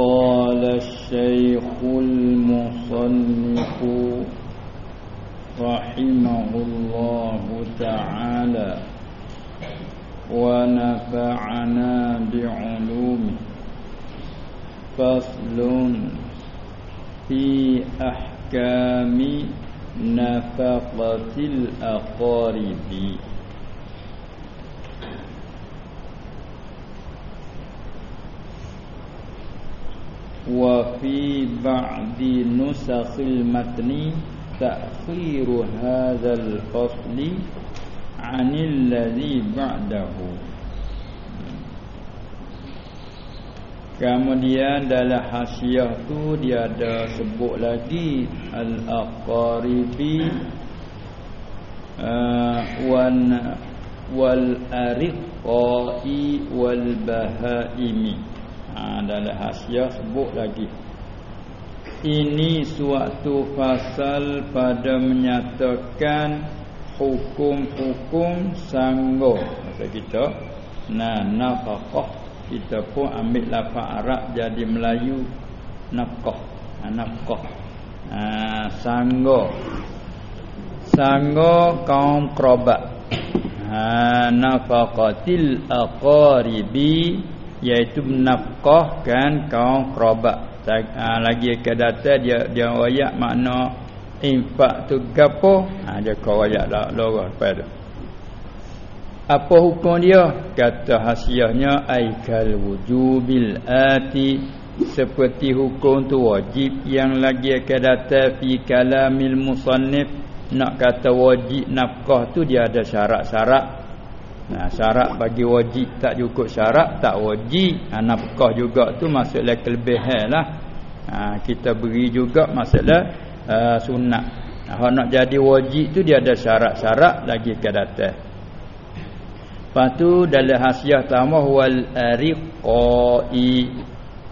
قال الشيخ المصنف رحمه الله تعالى ونفعنا بعلومه. فصل في أحكام نفقة الأقارب. ba'di nusakhil matni ta'khiru hadzal fasli 'anil ladzi ba'dahu Kemudian dalam hasiah tu dia ada sebut lagi al-aqaribi uh, wan wal ariqai wal bahaimi. Ha, dalam hasiah sebut lagi. Ini suatu pasal pada menyatakan hukum-hukum sanggup. Kata kita. Nah, nafkah. Kita pun ambil lafaz Arab jadi Melayu nafkah. Ha, nafkah. Ha, sanggo sanggo kaum kerabat. Ha, nafaqatil aqaribi iaitu menafkahkan kaum kerabat ha, lagi ke data dia dia ayat makna infak tu gapo ha, dia kau ayat lah lorah pada apa hukum dia? Kata hasiahnya aikal wujubil ati. Seperti hukum tu wajib yang lagi akan datang fi kalamil musannif. Nak kata wajib nafkah tu dia ada syarat-syarat nah syarat bagi wajib tak cukup syarat tak wajib ha, nafkah juga tu maksudnya kelebihan lah ha, kita beri juga maksudnya uh, sunat kalau nak jadi wajib tu dia ada syarat-syarat lagi akan datang Lepas tu dalam hasiah tamah wal ariqai.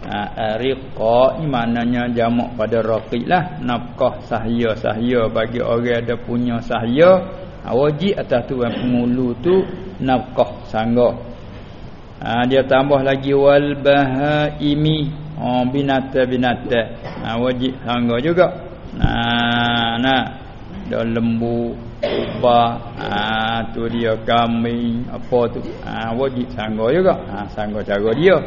Ha, ariqa ni maknanya jamak pada raqiq lah. Nafkah sahaya-sahaya bagi orang ada punya sahaya. Ha, wajib atas tu yang pengulu tu nafkah sangga. Ha, dia tambah lagi wal bahaimi. Oh, binata-binata. Ha, wajib sangga juga. Nah, nah. Dan lembu ubah ha, tu dia kambing apa tu ha, wajib sangga juga ha, sangga cara dia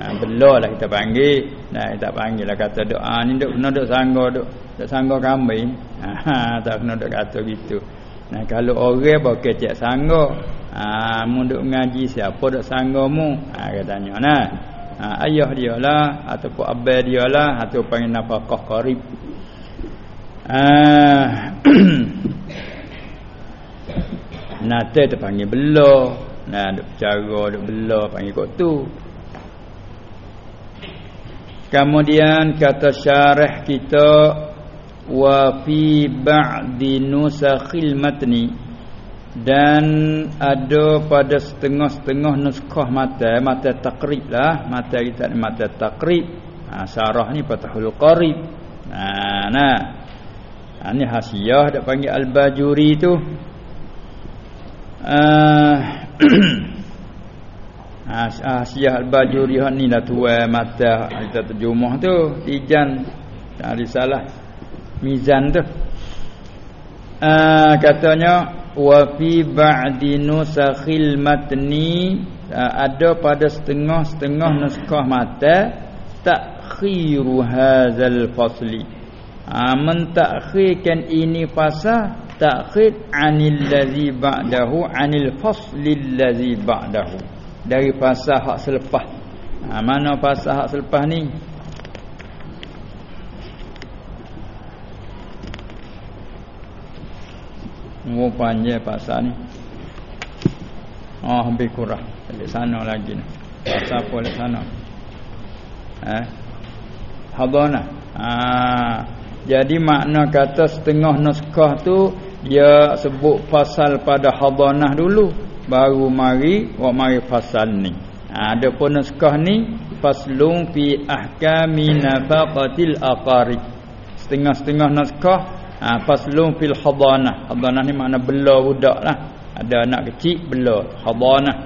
ha, belah lah kita panggil nah kita panggil lah kata doa ha, ni duk kena duk sangga duk duk sangga kambing ha, tak kena duk kata gitu nah kalau orang bawa kecek sangga ha, mu duk ngaji siapa duk sangga mu ha, katanya nah ha, ayah dia lah ataupun abah dia lah atau panggil nafkah qarib ah Nate panggil bela. Nah, duk cara duk bela panggil kok tu. Kemudian kata syarah kita wa fi ba'di nusakhil matni. Dan ada pada setengah-setengah nuskah mata mata takrib lah. Mata kita ni mata takrib ha, syarah ni patahul qarib. Nah nah. Ha, ni hasiah dak panggil al-bajuri tu. Ah, ah Syiah al-Bajuri ni lah tuai mata. Kita terjemah tu. Ijan tak salah mizan tu. Uh, katanya wa fi ba'di nusakhil matni uh, ada pada setengah-setengah naskah mata takhiru hadzal fasli. Uh, mentakhirkan ini pasal ta'khid 'anil ladzi ba'dahu 'anil faslil ladzi ba'dahu. Dari pasal hak selepas. Ha, mana pasal hak selepas ni Mau panjang pasal ni. Oh hampir kurang. Di sana lagi ni. Pasal apa di sana? Eh? Habana Ah, Jadi makna kata setengah naskah tu dia sebut pasal pada hadanah dulu. Baru mari wa mari pasal ni. Ha, ada pun naskah ni faslun fi ahkami nafaqatil aqarib. Setengah-setengah naskah ha, faslun fil hadanah hadanah ni makna bela budak lah. Ada anak kecil bela hadanah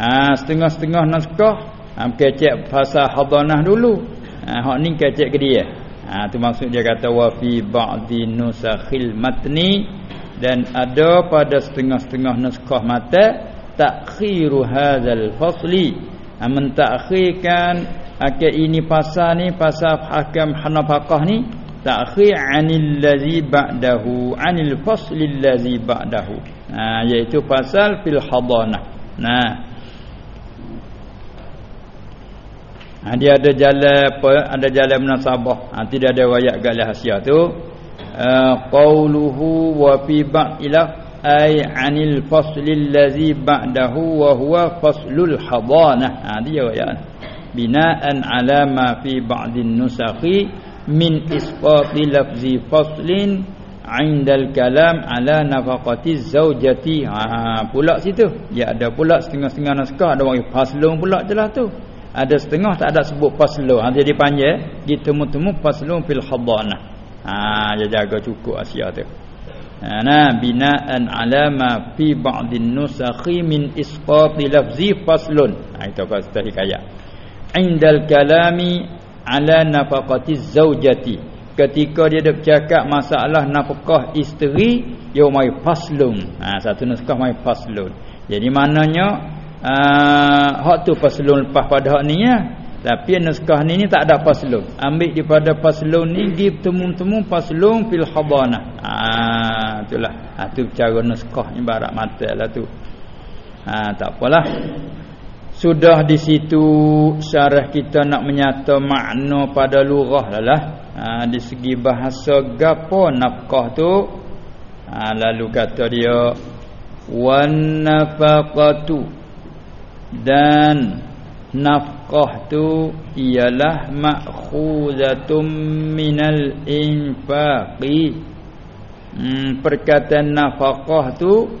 ha, setengah-setengah naskah ha, kecek pasal hadanah dulu. Ha, hak ni kecek ke dia? Ha tu maksud dia kata wa fi ba'di nusakhil matni. Dan ada pada setengah-setengah naskah mata takhiru hadzal fasli. Ha, mentakhirkan akal ini pasal ni pasal hakam hanafaqah ni takhir anil ladzi ba'dahu anil fasli ladzi ba'dahu. Ha iaitu pasal fil hadanah. Nah Ha, dia ada jalan apa ada jalan munasabah. Ha, tidak ada riwayat galah hasiah tu. Uh, qauluhu wa fi ba'ila ay anil faslil ladzi ba'dahu wa huwa faslul hadanah. Ha, dia riwayat binaan ala ma fi ba'din nusakhi min isqati lafzi faslin indal kalam ala nafaqati zaujati. Ha pula situ. Ya ada pula setengah-setengah naskah ada bagi faslun pula jelah tu. Ada setengah tak ada sebut faslu ha dia dipanggil ditemu-temu faslu fil hadanah. Ha dia jaga cukup asia tu. Ha nah binaan ala ma fi ba'din nusakhi min isqati lafzi faslun. Ha itu kata tadi kaya indal kalami ala nafaqati zaujati. Ketika dia dak bercakap masalah nafkah isteri dia mai faslun ha satu naskah mai faslun jadi maknanya uh, hak tu paslon lepas pada hak ni ya. Tapi naskah ni ni tak ada paslon ambil daripada paslon ni gi temu-temu paslon fil habana ah itulah. Ha tu cara naskah ibarat mata lah tu. Ha tak apalah sudah di situ syarah kita nak menyata makna pada lurah lah ha, di segi bahasa gapo nafkah tu? Ha, lalu kata dia wan nafaqatu. Dan nafkah tu ialah ma'khuzatum minal infaqi. Hmm, perkataan nafkah tu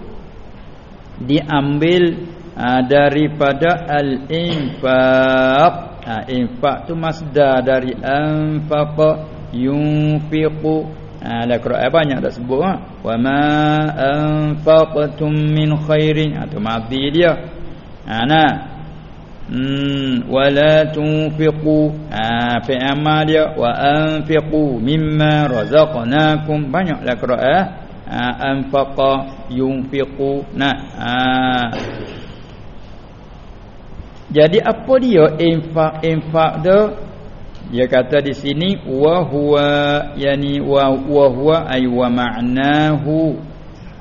diambil ha, daripada al-infaq. Ha, infaq tu masdar dari anfaqa yunfiqu. Ha, ada Quran banyak dah sebut ha. Wa ma anfaqtum min khairin. Ha, tu mati dia. Ana hmm wala tunfiqu. Ah fi amal dia. Wa anfiqu mimma razaqnakum. Banyaklah qiraah ah anfaqa yunfiqu. Nah ah jadi apa dia infak infak tu? Dia kata di sini wa huwa yani wa huwa ay wa ma'nahu.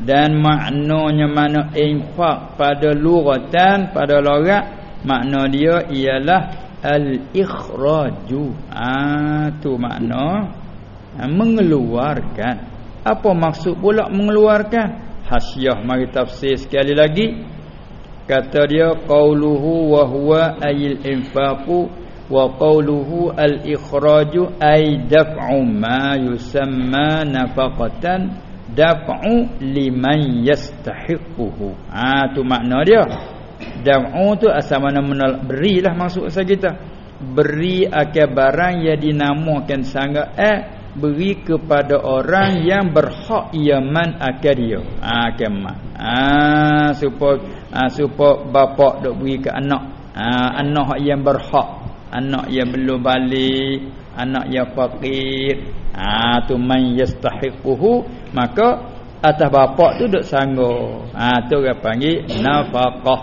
Dan maknanya mana infak pada lughatan pada logat makna dia ialah al-ikhraju. Ah tu makna ha, mengeluarkan. Apa maksud pula mengeluarkan? Hasyiah mari tafsir sekali lagi kata dia qauluhu wa huwa ayil infaqu wa qauluhu al-ikhraju ay daf'u ma yusamma nafaqatan daf'u liman yastahiquhu. Ha tu makna dia. Daf'u tu asal mana menolak berilah maksud saya kita. Beri akan barang yang dinamakan sangat eh beri kepada orang yang berhak yaman akan dia. Ha kemah ha supaya ha, supaya bapak dok beri ke anak. Ha anak yang berhak. Anak yang belum balik. Anak yang fakir. Ha tu man yastahiquhu maka atas bapak tu duk sanggup. Ha tu orang panggil nafaqah.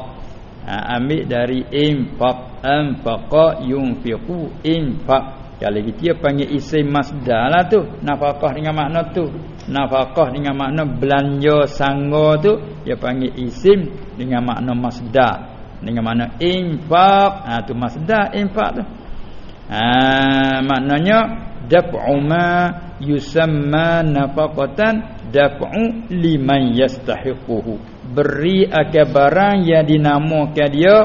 Ha ambil dari infaq anfaqa yunfiqu infaq kalau dia panggil isim masdar lah tu. Nafaqah dengan makna tu. Nafaqah dengan makna belanja sanggo tu dia panggil isim dengan makna masdar. Dengan makna infaq ha tu masdar infaq tu. Ha maknanya daf'u ma yusamma nafaqatan daf'u liman yastahiquhu. Beri akan barang yang dinamakan dia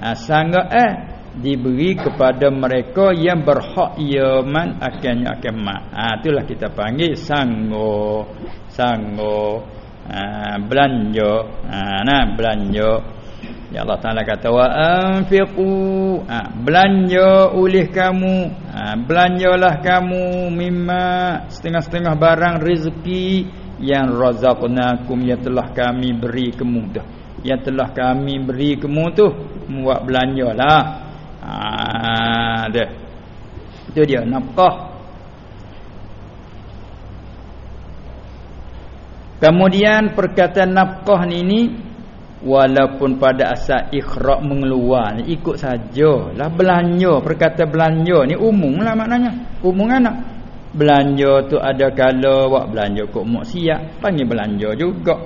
ha, sangat eh diberi kepada mereka yang berhak yaman akannya akan mak ha itulah kita panggil sanggo sanggo ha, belanja. Ha nah belanja. Ya Allah Taala kata wa anfiqu ha, belanja oleh kamu. Ha, belanjalah kamu mimma setengah-setengah barang rezeki yang razaqnakum yang telah kami beri kamu dah yang telah kami beri kamu tu buat belanjalah ha dah itu dia nafkah kemudian perkataan nafkah ni ni walaupun pada asal ikhraq mengeluar ni ikut sajalah belanja perkataan belanja ni umum lah maknanya umum anak belanja tu ada kala buat belanja kok maksiat panggil belanja juga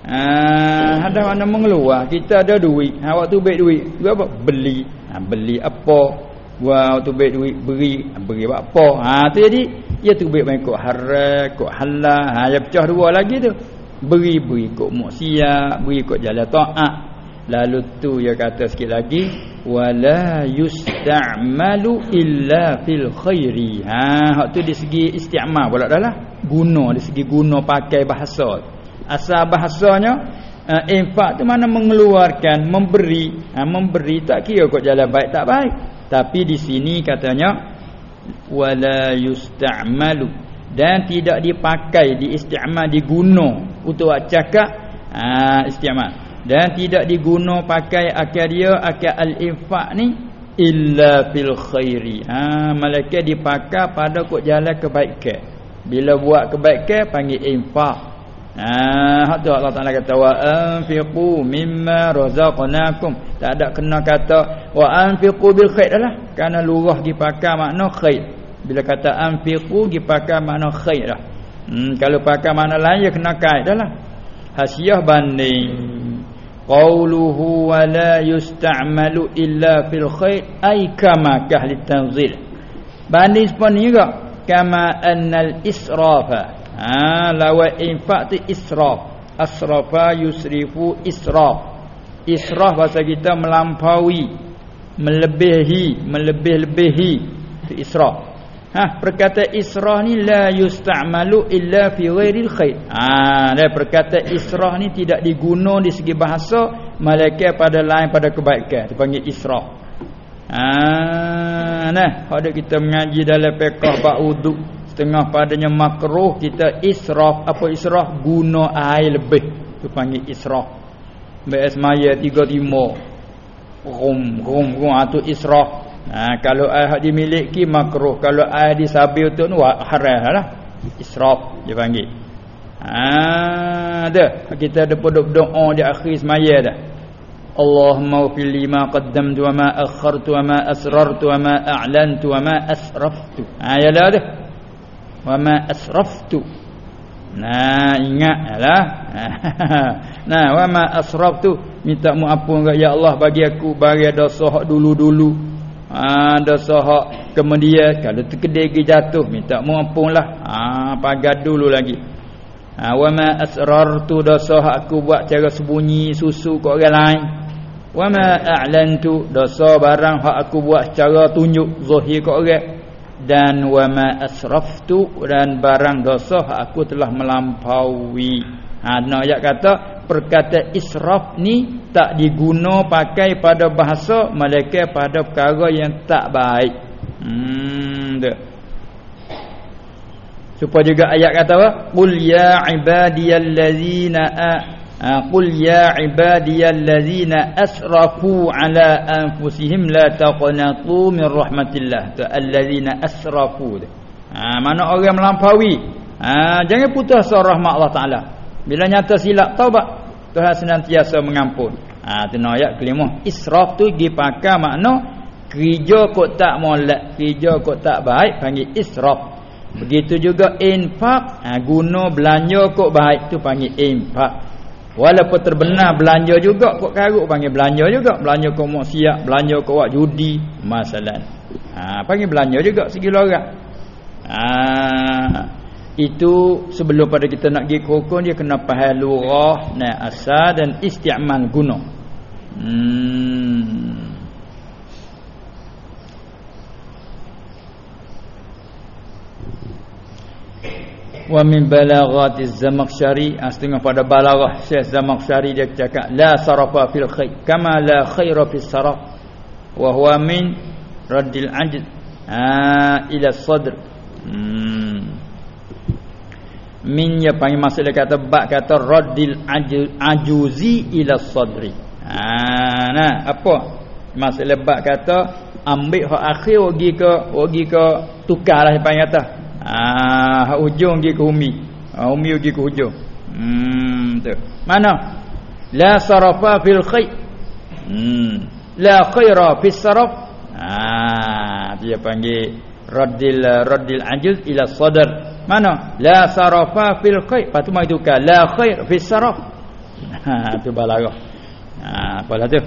Ah, ada mana mengeluar. Kita ada duit. Ha waktu baik duit. Buat apa? Beli. Ha, beli apa? Wah, waktu baik duit beri, ha, beri buat apa? Ha tu jadi ya tu baik kok haram, kok halal. Ha ya pecah dua lagi tu. Beri beri kok maksiat, beri kok jalan taat. Lalu tu ya kata sikit lagi wala yusta'malu illa fil khairi. Ha hak tu di segi isti'mal pula dah lah. Guna di segi guna pakai bahasa asal bahasanya uh, infak tu mana mengeluarkan memberi. Uh, memberi tak kira kok jalan baik tak baik. Tapi di sini katanya wala yusta'malu. Dan tidak dipakai diistimal diguna untuk cakap uh, istimal. Dan tidak diguna pakai akal dia akal al-infak ni illa fil khairi. Ha malaikat dipakai pada kok jalan kebaikan. Bila buat kebaikan panggil infak Ah, tu Allah Taala kata wa anfiqu mimma razaqnakum. Tak ada kena kata wa anfiqu bil khair lah. Karena lurah dipakai makna khair. Bila kata anfiqu dipakai makna khair lah. Hmm, kalau pakai makna lain ya kena kait dah lah. Hasiah banding qauluhu wa la yusta'malu illa fil khair ay kama kahli tanzil. Banding sepenuhnya juga kama annal israfa ha lawa infak tu israf asrafa yusrifu israf israf bahasa kita melampaui melebihi melebih-lebihi tu israf ha perkata israf ni la yusta'malu illa fi ghairil khair. Ha dan perkata israf ni tidak diguna di segi bahasa malaikat pada lain pada kebaikan. Dipanggil israf ha nah ada kita mengaji dalam fiqh bab Setengah padanya makruh kita israf apa israf guna air lebih tu panggil israf. BS maya 35 rum rum rum atau ah, israf. Ha, kalau air hak dimiliki makruh kalau air disabil tu haram lah. Israf dia panggil. Ha dah kita ada doa di akhir semaya dah. Allahumma fil lima qaddamtu wa ma akhartu wa ma asrartu wa ma a'lantu wa ma asraftu. Ha ya dah wa ma asraftu. Nah ingatlah nah wa ma asraftu. Minta maafun ya Allah bagi aku bagi dosa hak dulu-dulu. Ha dosa hak kemudian kalau terkedai gi jatuh minta maafunlah ha pagar dulu lagi. Ha wa ma asrartu dosa hak aku buat cara sembunyi susu kat orang lain. Wa ma a'lantu dosa barang hak aku buat secara tunjuk zahir kat orang dan wa ma asraftu dan barang dosa aku telah melampaui. Ha ayat kata perkata israf ni tak diguna pakai pada bahasa malaikat pada perkara yang tak baik. Hmm dah. Supaya juga ayat kata apa? Qul ya ibadiyallazina Qul ya ibadiyallazina asrafu ala anfusihim la taqnatu min rahmatillah. Tu allazina asrafu. Ha mana orang melampaui. Ha jangan putus asa rahmat Allah Taala. Bila nyata silap taubat, Tuhan senantiasa mengampun. Ha tu ayat kelima. Israf tu dipakai makna kerja kok tak molek, kerja kok tak baik panggil israf. Begitu juga infak, ha, guna belanja kok baik tu panggil infak. Walaupun terbenar belanja juga kok karuk panggil belanja juga. Belanja kau maksiat, belanja kau buat judi, masalah. Ha panggil belanja juga segi lorat. Ha itu sebelum pada kita nak pergi hukum dia kena faham lurah, na asal dan isti'mal guna. Hmm. Wa min balaghati az-zamakhsyari ah, pada balaghah Syekh Zamakhsyari dia cakap la sarafa fil khair kama la khaira fis saraf. Wa huwa min raddil ajd ha ila sadr. Hmm. min ya panggil maksud kata bab kata raddil ajuzi ila sadri. Ha nah apa? Maksud bab kata ambil hak akhir pergi ke pergi ke tukarlah yang kata ah hujung pergi ke umi. Ah, umi pergi ke hujung. Hmm tu mana? La sarafa fil khay hmm. La khaira fis saraf. Ah dia panggil raddil raddil ajil ila sadr mana? La sarafa fil khay patu mai tukar. La khair fis saraf. Ha tu balarah. Ha apalah tu?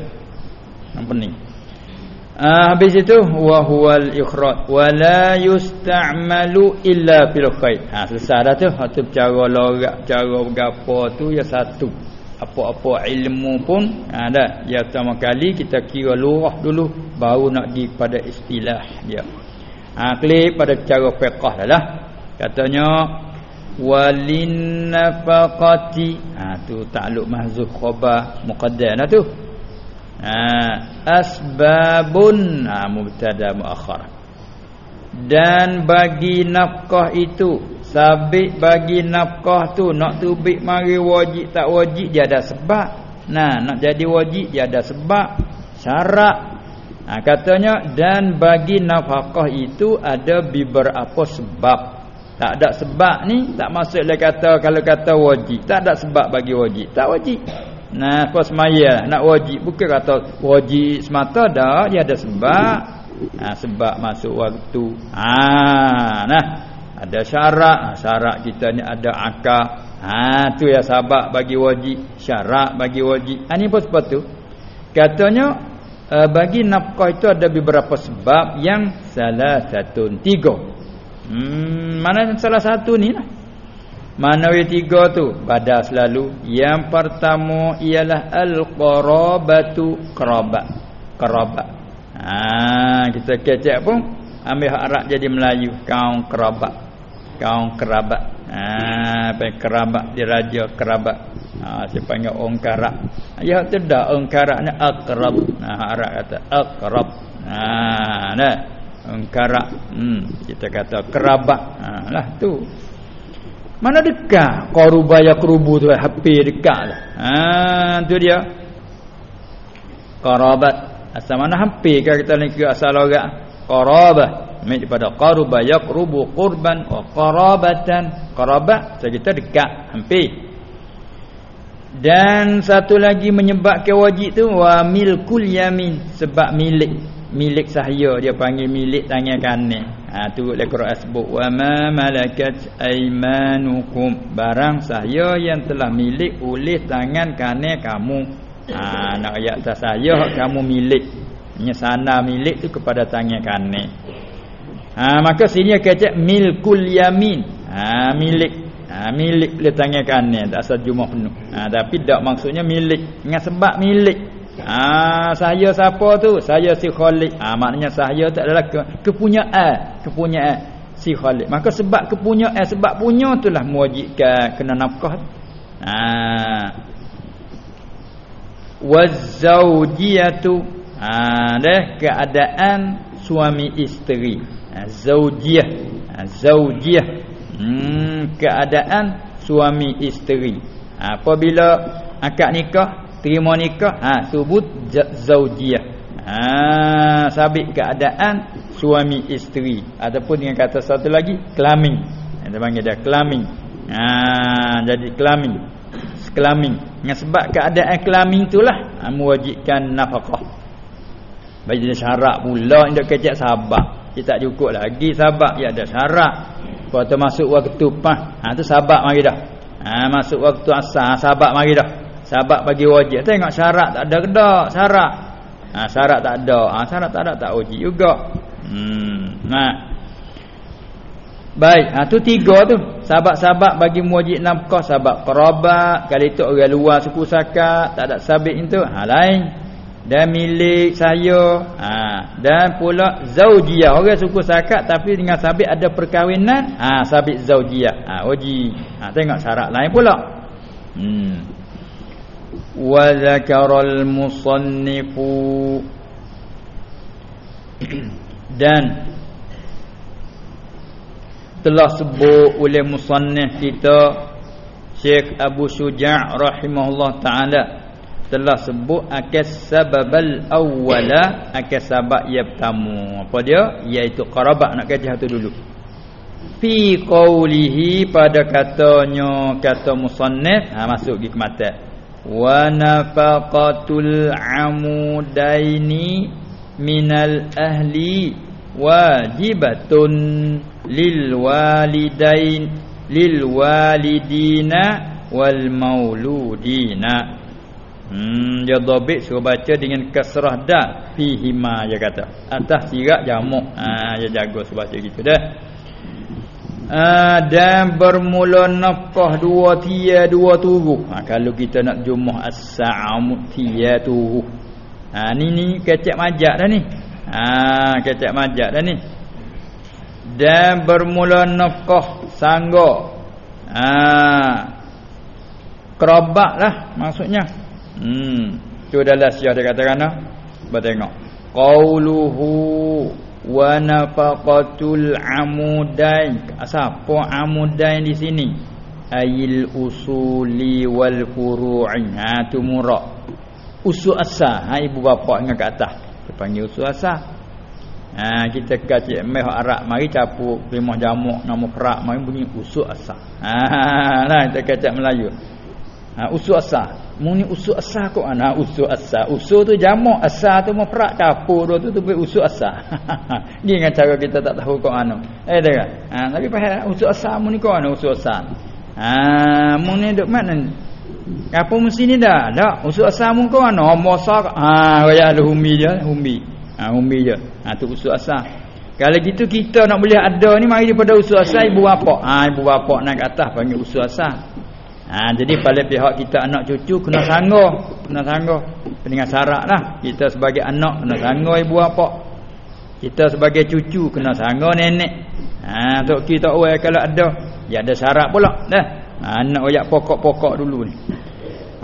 Yang penting Ah, habis itu wa huwal ikhraj wa la yusta'malu illa fil khair. Ha selesai dah tu. Ha tu cara lorak, cara gapo tu ya satu. Apa-apa ilmu pun ada. Ha, ya pertama kali kita kira lurah dulu baru nak di pada istilah dia. Ha klik pada cara fiqh dah lah. Katanya walin nafaqati. Ha tu takluk mahzuf khabar muqaddam dah tu ha, asbabun. Ha, mubtada muakhar dan bagi nafkah itu sabit bagi nafkah tu nak tubik mari wajib tak wajib dia ada sebab. Nah nak jadi wajib dia ada sebab. Syarat ha, katanya dan bagi nafkah itu ada beberapa sebab. Tak ada sebab ni tak masuk dia kata kalau kata wajib tak ada sebab bagi wajib. Tak wajib Nah, apa semaya nak wajib bukan kata wajib semata dah dia ada sebab. Nah, sebab masuk waktu. Ha, nah, ada syarat. Ha, syarat kita ni ada akal. Ha, tu ya sebab bagi wajib, syarat bagi wajib. Ha, ni apa sebab tu? Katanya uh, bagi nafkah itu ada beberapa sebab yang salah satu tiga. Hmm, mana salah satu ni lah. Mana yang tiga tu? Pada selalu. Yang pertama ialah al-qarabatu kerabat. Kerabat. Ha, kita kecek pun ambil hak Arab jadi Melayu. Kaum kerabat. Kaum kerabat. Ha, apa kerabat dia raja kerabat. Ha, saya panggil orang karak. Ya tidak orang karak ni akrab. Ha, Arab kata akrab. Ha, nah. Orang karak. Hmm, kita kata kerabat. Ha, lah tu. Mana dekat qarubaya kerubu tu hampir dekat lah. Ha tu dia. Qarabat asal mana hampir kan kita ni asal orang qarabah mai daripada qarubaya kerubu qurban wa qarabatan qarabat saya kita dekat hampir. Dan satu lagi menyebabkan wajib tu wa milkul yamin sebab milik milik sahaya dia panggil milik tangan kanan. Ha tu le Quran sebut wa ma malakat aymanukum. Barang sahaya yang telah milik oleh tangan kanan kamu. Ha nak ayat sahaya kamu milik. Nya sana milik tu kepada tangan kanan. Ha maka sini kata milkul yamin. Ha milik. Ha milik oleh tangan kanan. Tak asal jumlah penuh. Ha tapi tak maksudnya milik. Dengan sebab milik Ah saya siapa tu? Saya si Khalid. Ah maknanya saya tak adalah ke, kepunyaan, kepunyaan si Khalid. Maka sebab kepunyaan, sebab punya itulah mewajibkan kena nafkah. Ah wazaujiyatu ah deh keadaan suami isteri. Ah zaujiyah. Ah zaujiyah. Hmm keadaan suami isteri. Apabila akad nikah terima nikah ha sebut zaujiyah ha sabit keadaan suami isteri. Ataupun dengan kata satu lagi kelamin. Kita panggil dia kelamin. Ha jadi kelamin. Kelamin. Dengan sebab keadaan kelamin itulah ha, mewajibkan nafkah. Bagi dia syarat pula indak kecek sabar kita tak cukup lagi sabar ya ada syarat waktu masuk waktu pah ha tu sabar mari dah. Ha masuk waktu asar sabar mari dah Sahabat bagi wajib. Tengok syarat tak ada kedak syarat. Ha, syarat tak ada. Ha, syarat tak ada tak wajib juga. Hmm. Nah. Baik, ha tu tiga tu. Sahabat-sahabat bagi wajib nafkah, sahabat kerabat, kali itu orang luar suku sakat, tak ada sabit itu, ha lain. Dan milik saya, ha dan pula zaujiyah, orang suku sakat tapi dengan sabit ada perkahwinan, ha sabit zaujiyah. Ha wajib. Ha tengok syarat lain pula. Hmm wa dzakaral musannifu dan telah sebut oleh musannif kita Syekh Abu Syuja' rahimahullah taala telah sebut akan sababal awwala akan sebab yang pertama. Apa dia? Iaitu qarabat nak kata satu dulu. Fi qawlihi pada katanya kata musannif ha masuk di kematan wa nafaqatul amudaini minal ahli wajibatun lil walidain lil walidina wal mauludina. Hmm dia dhabit suruh baca dengan kasrah da fihi ma dia kata. Atas sirat jamak ha dia jaga suruh baca gitu dah ha, dan bermula nafkah dua tia dua turuh ha, kalau kita nak jumuh as-sa'am tia turuh ha ni ni kecek majak dah ni. Ha kecek majak dah ni. Dan bermula nafkah sangga ha kerabat lah maksudnya. Hmm tu dalam siah dia katakan nah bertengok qauluhu wa nafaqatul amudain. Siapa amudain di sini? Ayil usuli wal furu'i. Ha tu murak. Usul asal ha ibu bapa dengan kat atas. Dia panggil usul asal Ha, kita kacik meh arak. Mari capu limah jamuk. Nama kerak mari bunyi usuk asah. Ha nah kita kacik Melayu. Ha usuk asah. Muni usuk asah kok ana usuk asah. Usuk tu jamuk asah tu capu dua tu tu be usuk asah. Ni dengan cara kita tak tahu kok anu. Eh kan. Ha tapi faham usuk asah muni kok ana usuk asah. Ha muni duk mana apa mesti ni dah? Tak, usuk asah mun kau ana mosak. Ha raya ada humi je, humi. Ha ummi je. Ha tu usul asal. Kalau gitu kita nak boleh ada ni mari daripada usul asal ibu bapa. Ha ibu bapa nak ke atas panggil usul asal. Ha jadi pada pihak kita anak cucu kena sangga, kena sangga dengan syarat lah. Kita sebagai anak kena sangga ibu bapa. Kita sebagai cucu kena sangga nenek. Ha tok kita oi kalau ada, ya ada syarat pula dah. Ha nak oyak pokok-pokok dulu ni.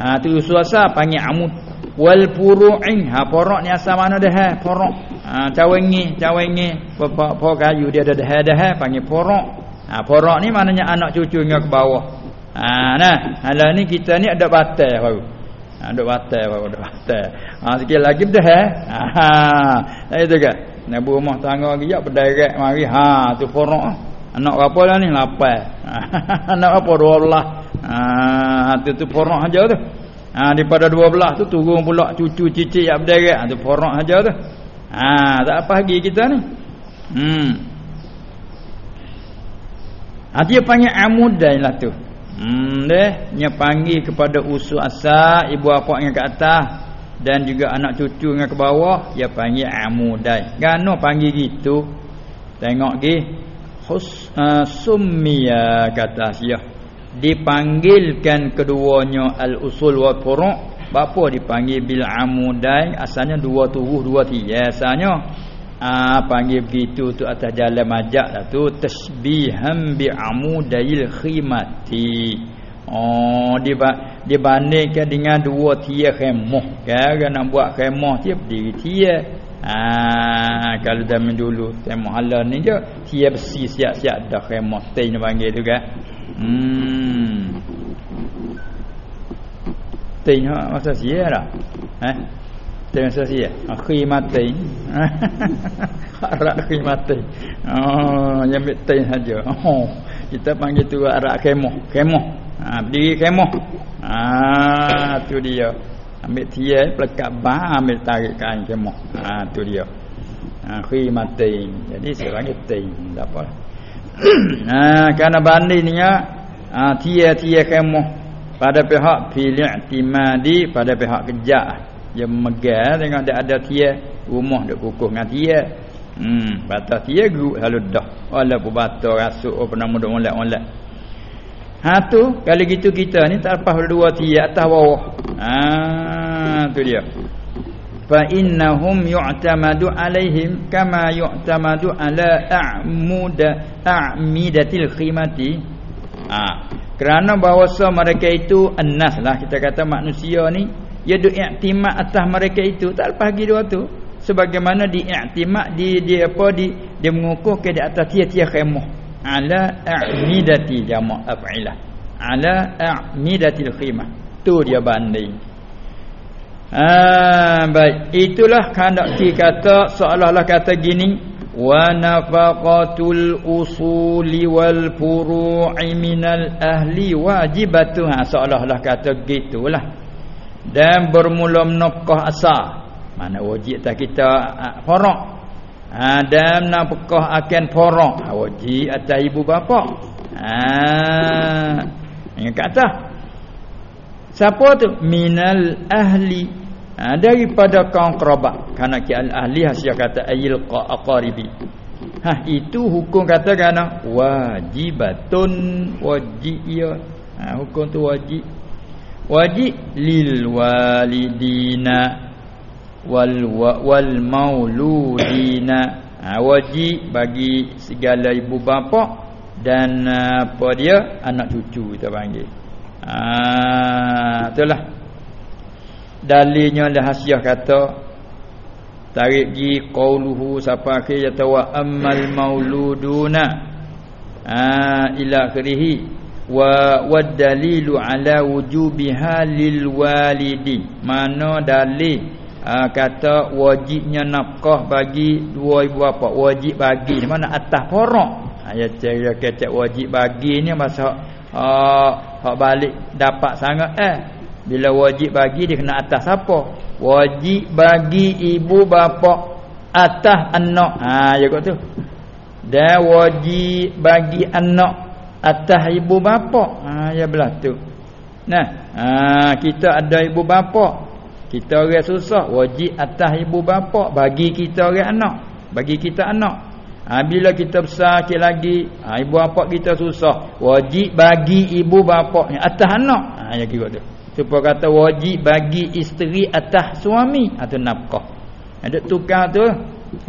Ha tu usul asal panggil amud wal furu'in ha porok ni asal mana dah ha porok ha cawengi cawengi apa apa kayu dia ada dah dah panggil porok ha porok ni maknanya anak cucu ke bawah ha nah. Hala ni kita ni ada batal baru. Ha ada batal baru ada batal. Ha sikit lagi dah ha ha. Itu ke? Nak rumah tangga lagi ya berderek mari. Ha tu porok anak berapa dah ni? Lapan. Anak apa 12 ha tu tu porok aja tu. Ha daripada 12 tu turun pula cucu cicit yang berderak ha, tu porak saja tu. Ha tak apa lagi kita ni. Hmm. Ha dia panggil amudan lah tu. Hmm deh. Dia panggil kepada usul asal ibu bapa yang ke atas dan juga anak cucu yang ke bawah dia panggil amudan. Gano panggil gitu? Tengok gi hus uh, summiya kata siah dipanggilkan keduanya al-usul wa furu' apa dipanggil bil amudain asalnya dua tubuh dua tiga. Asalnya ah panggil begitu tu atas jalan majak lah tu tasbihan bi amudail khimati oh dibandingkan dengan dua tiga khemah kan nak buat khemah dia berdiri tiga Ah kalau zaman dulu khemah halal ni je tiga besi siap-siap dah khemah tin panggil tu kan Hmm. Ting ha masa sia dah. Eh? Ting masa sia. Akhi mati. Arak khimati. Oh, yang ting saja. Oh, kita panggil tu arak kemoh, kemoh. Ha, berdiri kemoh. Ah, tu dia. Ambil tia pelekat bah ambil tarik kain kemoh. Ah, tu dia. Ha, khimati. Jadi saya panggil ting. Tak apa ha kerana bandingnya ha tia-tia kemah pada pihak pilih timadi pada pihak kejak dia memegang tengok dia ada tia rumah dia kukuh dengan tia. Hmm batas tia guru lalu dah. Walaupun batu rasuk apa nama dak molek-molek ha tu kalau gitu kita ni tak lepas dua tia atas bawah. Ha tu dia. Fa innahum yu'tamadu alaihim kama yu'tamadu ala a'muda a'midatil khimati. Ah kerana bahawa mereka itu annas lah kita kata manusia ni dia duk i'timad atas mereka itu. Tak lepas lagi dua tu sebagaimana di i'timad di di apa di dia mengukuh ke di atas tiap-tiap khemah. Ala a'midati jama' af'ilah. Ala a'midatil khimah tu dia banding. Ah baik. Itulah kandak ki kata seolah-olah kata gini. Wa nafaqatul usuli wal furu'i minal ahli wajibatu ha seolah-olah kata gitulah dan bermula menafkah asal mana wajib tak kita faraq ha, dan nafkah akan faraq ha, wajib atas ibu bapa. Ha yang kata siapa tu? Minal ahli. Ha, daripada kaum kerabat. Kerana ki al ahli hasil kata ayil aqaribi. Ha itu hukum kata kerana wajibatun. Wajib ya ha, hukum tu wajib wajib lil walidina wal wal mauludina. Ha, wajib bagi segala ibu bapa dan apa dia anak cucu kita panggil. Ah itulah. Dalilnya dah hasiah kata tarik gi qauluhu siapa ke kata wa ammal mauluduna. Ah ila akhirih wa wadalilu ala wujubiha lil walidi mana dalil? Aa, kata wajibnya nafkah bagi dua ibu bapa. Wajib bagi. Mana atas porok. Ayat cara kata wajib bagi ni masa ah hak balik dapat sangat. Eh bila wajib bagi dia kena atas siapa? Wajib bagi ibu bapa atas anak. Ha ya kau tu. Dan wajib bagi anak atas ibu bapa. Ha ya belah tu. Nah, ha kita ada ibu bapa. Kita orang susah wajib atas ibu bapa bagi kita orang anak. Bagi kita anak. Ha, bila kita besar sikit lagi, ha, ibu bapa kita susah. Wajib bagi ibu bapa atas anak. Ha ya kira tu. Supaya kata wajib bagi isteri atas suami atau nafkah. Ada tukar tu.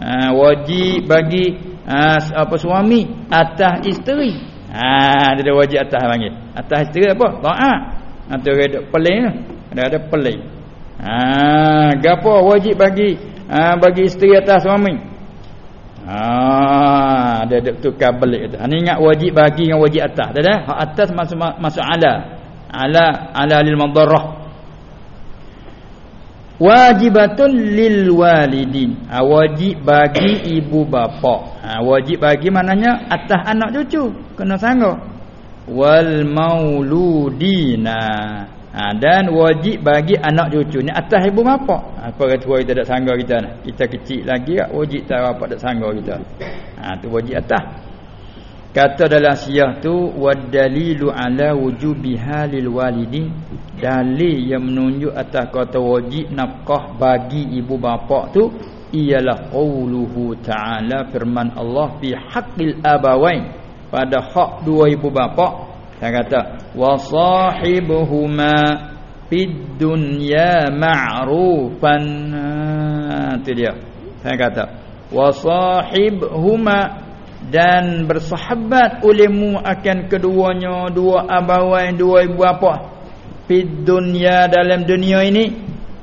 Ha, wajib bagi ha, apa suami atas isteri. Ha, ada wajib atas panggil. Atas isteri apa? Taat. Atau ada peling Ada ada peling. Ha, gapo wajib bagi ha, bagi isteri atas suami. Ha, ada ada tukar belik tu. Ha, ingat wajib bagi dengan wajib atas. Ada dah? Hak atas masuk masuk ala ala ala lil madarrah wajibatun lil walidin. Ha, wajib bagi ibu bapa. Ha, wajib bagi maknanya atas anak cucu. Kena sanggup. Wal mauludina. Ha, dan wajib bagi anak cucu ni atas ibu bapa. Ha, apa kata kita tak sanggup kita kita kecil lagi wajib tak apa tak sanggup kita. Ha, tu wajib atas Kata dalam siyah tu wadalilu ala wujubi halil walidi. Dalil yang menunjuk atas kata wajib nafkah bagi ibu bapa tu ialah qauluhu ta'ala firman Allah fi haqqil abawain. Pada hak dua ibu bapa saya kata wa sahibuhuma fid dunya ma'rufan. Itu dia. Saya kata wa sahibhuma dan bersahabat olehmu akan keduanya dua abawai dua ibu bapa di dunia dalam dunia ini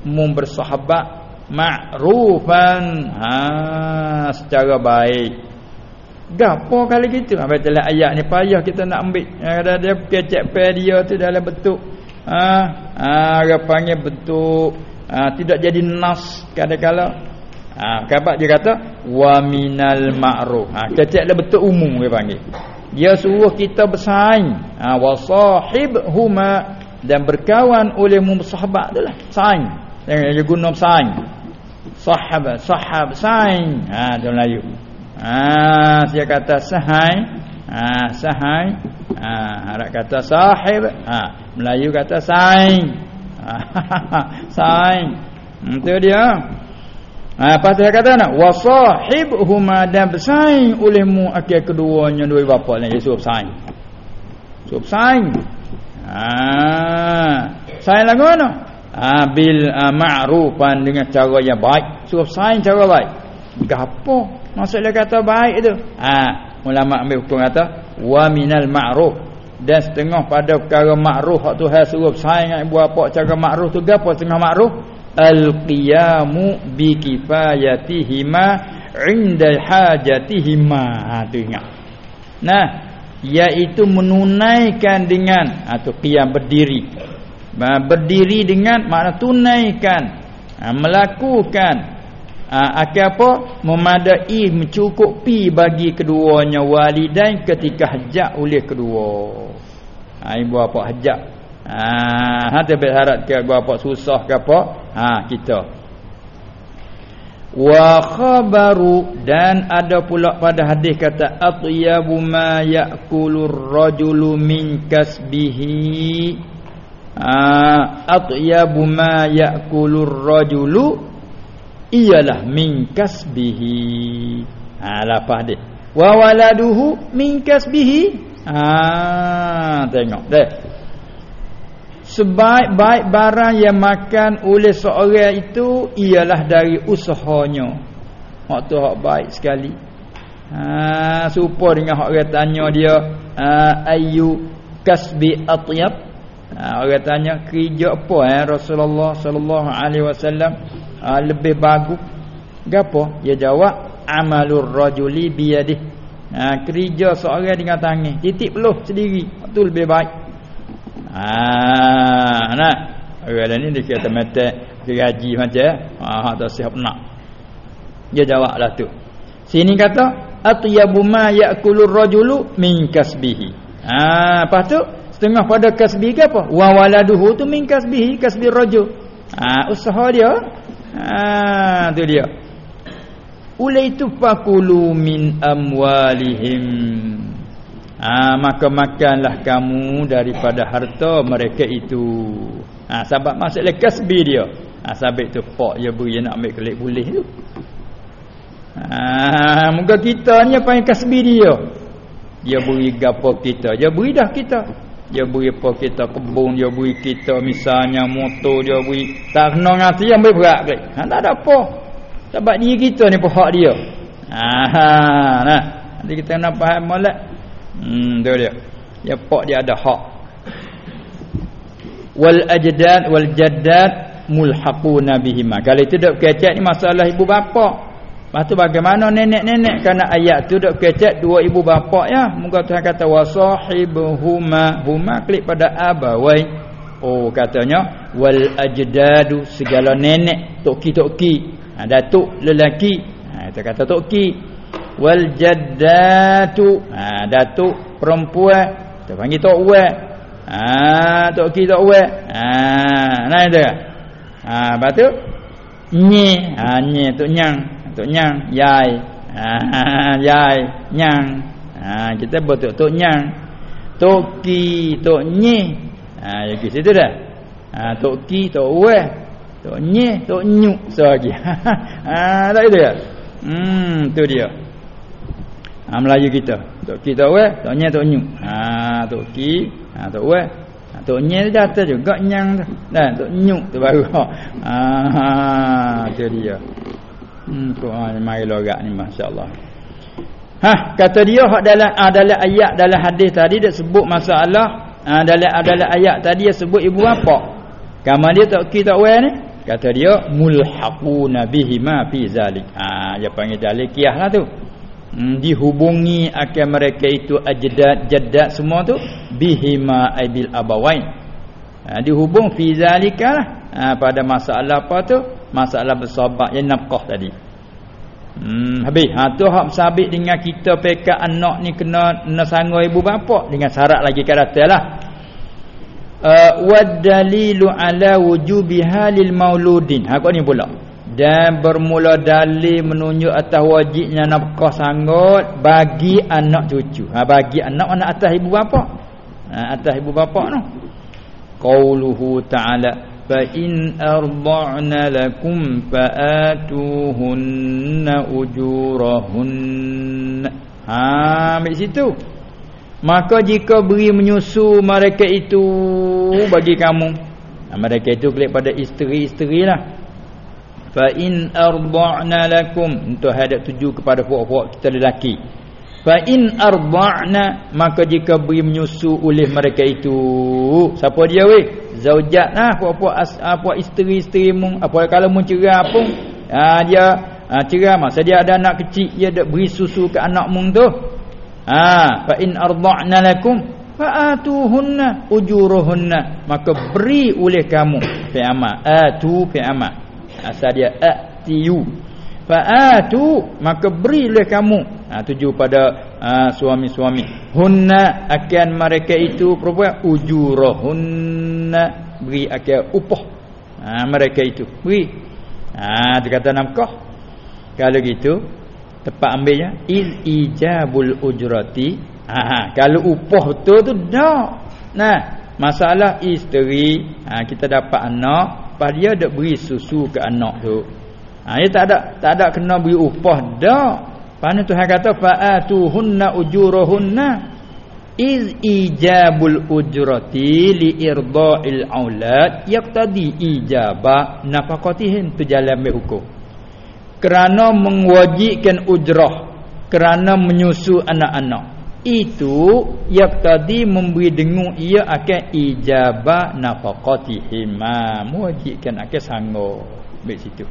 mu bersahabat ma'rufan. Ha secara baik. Gapo kali gitu? Apa dalam ayat ni payah kita nak ambil. Ada dia kecek pe dia tu dalam bentuk ha ha panggil bentuk ha, tidak jadi nas kadang-kadang Ha kabat dia kata wa minal ma'ruf. Ha kecek dah betul umum dia panggil. Dia suruh kita bersaing. Ha wa sahibhuma dan berkawan oleh sahabat adalah saing. Yang dia guna saing. Sahab, sahab, saing. Ha dalam Melayu. Ha dia kata sahai. Ha sahai. Ha harap kata sahib. Ha Melayu kata saing. Ha saing. Itu dia. Ha apa saya kata nak wasahibhuma dan bersaing olehmu akhir keduanya dua bapa ni Yesus bersaing. Yesus bersaing. Ha saing lagu mana? Ha bil uh, ma'rufan dengan cara yang baik. Yesus bersaing cara baik. Gapo? Maksud dia kata baik itu. Ha ulama ambil hukum kata wa minal ma'ruf dan setengah pada perkara ma'ruf hak Tuhan suruh bersaing dengan ibu bapa cara ma'ruf tu gapo setengah ma'ruf? Al-qiyamu bi kifayatihima inda hajatihima. Ha tu ingat. Nah iaitu menunaikan dengan atau ha, qiyam berdiri. Berdiri dengan makna tunaikan. Ha, melakukan. Ha, akan apa? Memadai mencukupi bagi keduanya walidain ketika hajat oleh kedua. Ha, ibu bapa hajat ha hati berharap ke bapa susah ke apa? Ha kita. Wa khabaru dan ada pula pada hadis kata atyabu ma yaqulur rajulu min kasbihi. Ah atyabu ma yaqulur rajulu ialah min kasbihi. Ha lapah dia. Wa waladuhu min kasbihi. Ha tengok. Deh Sebaik-baik barang yang makan oleh seorang itu ialah dari usahanya. Hak tu hak baik sekali. Ha serupa dengan hak orang tanya dia ha, ayu kasbi atyab. Ha orang tanya kerja apa eh Rasulullah sallallahu alaihi wasallam ha, lebih bagus. Gapo? Dia jawab amalur rajuli biyadihi. Ha kerja seorang dengan tangan. Titik peluh sendiri. Itu lebih baik. Ah, nak. Orang ni dia kata mata gaji macam ah tak siap nak. Dia jawablah tu. Sini kata atyabu ma ya'kulur rajulu min kasbihi. Ah, lepas tu setengah pada kasbi ke apa? Wa waladuhu tu min kasbihi, kasbi rajul. Ah, usaha dia. Ah, tu dia. Ulai tu fakulu min amwalihim ha, maka makanlah kamu daripada harta mereka itu. Ha, sebab masalah kasbi dia. Ha, sabit tu pak dia beri nak ambil kelik boleh tu. Ha, muka kita ni apa yang kasbi dia. Dia beri gapo kita. Dia beri dah kita. Dia beri apa kita kebun dia beri kita misalnya motor dia beri tak kena ngati yang beri berat ke ha, tak ada apa. Sebab dia kita ni pihak dia. Ha, nah. Nanti kita nak faham molek Hmm tu dia. Ya pak dia ada hak. Wal ajdad wal jaddad mulhaquna bihima. Kalau itu dak kecek ni masalah ibu bapa. Lepas tu bagaimana nenek-nenek kerana ayat tu dak kecek dua ibu bapa ya. Muka Tuhan kata wasahibuhuma huma klik pada abawai. Oh katanya wal ajdadu segala nenek toki-toki. Ha, datuk lelaki. Ha, kita kata toki wal jaddatu. Ha datuk perempuan. Kita panggil tok uat ha tok ki tok uat ha nah itu. Ha batu nyi ha nyi tok nyang. Tok nyang yai. Ha yai nyang. Ha kita betul tok nyang. Tok ki tok nyi ha ya ki situ dah. Ha tok ki tok uat tok nyi tok nyuk so lagi. Ha tak itu ya? Hmm tu dia ha, Melayu kita. Tok Ki Tok Weh. Tok Nye Tok Nyu. Ha, Tok Ki. Ha, Tok Weh. Ha, Tok Nye dia jatuh juga Nyang tu. Dan Tok Nyu tu baru. Ha, ha, Itu dia. Hmm, tu, ha, Mari lorak ni Masya Allah Ha, kata dia hak dalam adalah ayat dalam hadis tadi dia sebut masalah. Ha, dalam adalah ayat tadi dia sebut ibu bapa. Kamu dia tak kita weh ni? Kata dia mulhaquna bihi ma fi zalik. Ha, dia panggil zalikiyah lah tu hmm, dihubungi akan mereka itu ajdad jaddad semua tu bihima aibil abawain. Ha, dihubung fi zalika lah. ha, pada masalah apa tu? Masalah bersahabat yang nafkah tadi. Hmm, habis. Ha, tu hak sabit dengan kita peka anak ni kena nasangga ibu bapa dengan syarat lagi kata lah. Uh, wad dalilu ala wujubi halil mauludin. Ha kau ni pula dan bermula dalil menunjuk atas wajibnya nafkah sangat bagi anak cucu. Ha bagi anak anak atas ibu bapa. Ha atas ibu bapa tu. Qauluhu ta'ala fa in arda'na lakum fa'atuhunna ujurahunna. Ha ambil situ. Maka jika beri menyusu mereka itu bagi kamu. Ha, mereka itu klik pada isteri-isteri lah fa in arda'na lakum. Untuk hadap tuju kepada puak-puak kita lelaki. Fa in arda'na maka jika beri menyusu oleh mereka itu. Siapa dia weh? Zaujat lah puak-puak puak isteri-isteri mu. Apa kalau mu cerai pun ha, dia ha, cerai masa dia ada anak kecil dia dak beri susu ke anak mu tu. Ha fa in arda'na lakum. Fa'atuhunna ujuruhunna maka beri oleh kamu. Fi amal atu fi asal dia atiyu. Faatu maka berilah kamu. Ha tuju pada ha, suami-suami. Hunna akan mereka itu perempuan. Ujurahunna beri akan upah ha mereka itu. Beri. Ha dia kata nafkah kalau gitu tepat ambilnya. Il ijabul ujrati ha, ha kalau upah betul tu dak nah masalah isteri ha, kita dapat anak pada dia dak beri susu ke anak tu Ha dia tak ada tak ada kena beri upah dak. Panas Tuhan kata fa'atuhunna ujurahunna iz ijabul ujrati li irda'il aulad yaqtadi ijaba nafaqatihin tu jalan hukum. Kerana mewajibkan ujrah kerana menyusu anak-anak itu yaqtadi memberi dengung ia akan ijaba nafaqatihim mewajibkan akan sanggup. Baik situ.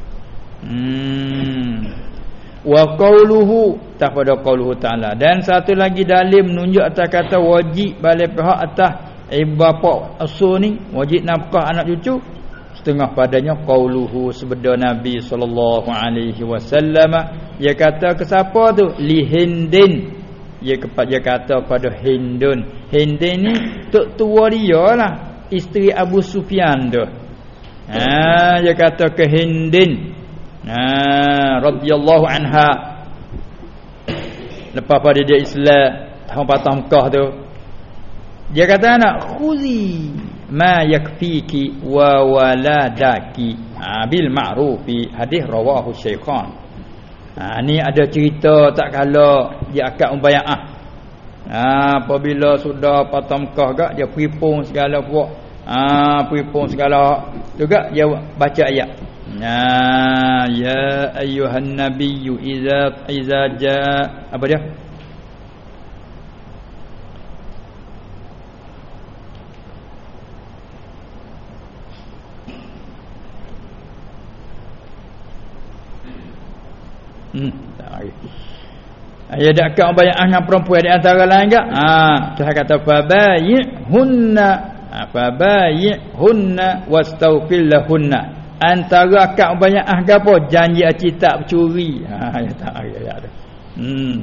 Hmm. Wa qauluhu tak pada qauluhu taala. Dan satu lagi dalil menunjuk atas kata wajib balik pihak atas ibu bapa asul ni wajib nafkah anak cucu. Setengah padanya qauluhu sabda Nabi sallallahu alaihi wasallam. Dia kata ke siapa tu? Li hindin dia kepada dia kata pada hindun. Hindin ni tok tua dia lah. Isteri Abu Sufyan tu. Ha dia kata ke hindin. Ha radhiyallahu anha. Lepas pada dia Islam tahun patah Mekah tu. Dia kata anak khuzi ma yakfiki wa waladaki. Ha, bil ma'rufi. Hadis rawahu syaikhan ha ni ada cerita tak kala dia akad membayar ha apabila sudah patah Mekah gak dia pripun segala puak. Ha pripun segala juga dia baca ayat. Nah, ya ayuhan nabiyyu idza idza jaa apa dia? Hmm. Ayat dak kau banyak dengan perempuan di antara lain enggak? Ha, Tuhan kata fa bayyihunna fa bayyihunna wastaghfir lahunna. Antara akad banyak ah gapo? Janji aci tak curi ha ya tak ya ya hmm.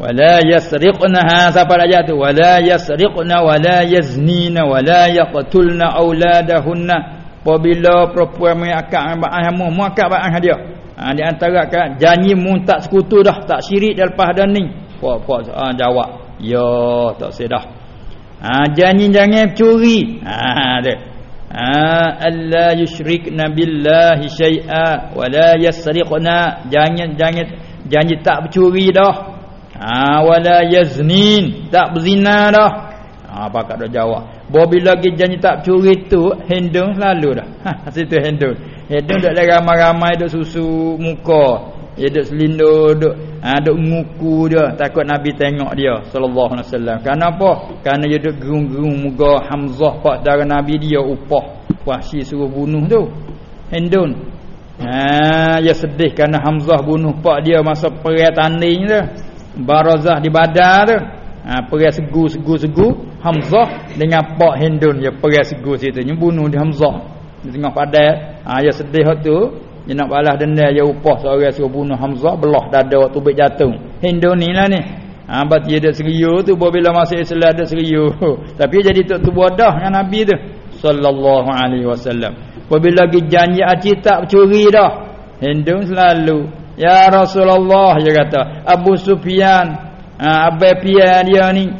Wala yasriqna ha siapa ayat tu wala yasriqna wala yaznina wala yaqtulna auladahunna apabila perempuan mai akad dengan mu mu akad dengan dia ha di antara akad janji mu tak sekutu dah tak syirik dah lepas dah ni puak-puak ha, jawab ya tak sedah ha janji jangan curi. Ha dia. Alla yusyrikna billahi syai'a wa la yasriqna. Jangan jangan janji tak bercuri dah. Ha wala yaznin tak berzina dah. Ha pakak dah jawab. Bila lagi janji tak bercuri tu hendung selalu dah. Ha situ hendung hendung dak ramai-ramai dak susu muka. Dia duk selindur duk ha duk nguku dia. Takut nabi tengok dia sallallahu alaihi wasallam. Kenapa kerana dia duk gerung-gerung muka Hamzah pak darah nabi dia upah. Wahsi suruh bunuh tu. Hindun. Ha dia sedih kerana Hamzah bunuh pak dia masa perang tanding tu. Barazah di badar tu. Ha perang segu segu segu. Hamzah dengan pak Hindun dia perang segu situ. Dia bunuh di Hamzah di tengah padang ha dia sedih tu dia nak balas denda dia upah seorang suruh bunuh Hamzah belah dada waktu bet jatuh. Hindu ni lah ni. Ha bat dia ada serius tu bila masuk Islam ada serius tapi jadi tok tu bodoh dengan nabi tu. Sallallahu alaihi wasallam. Apabila lagi janji aci tak curi dah Hindu selalu ya Rasulullah dia kata Abu Sufyan. Ha, Abu Pian dia ni.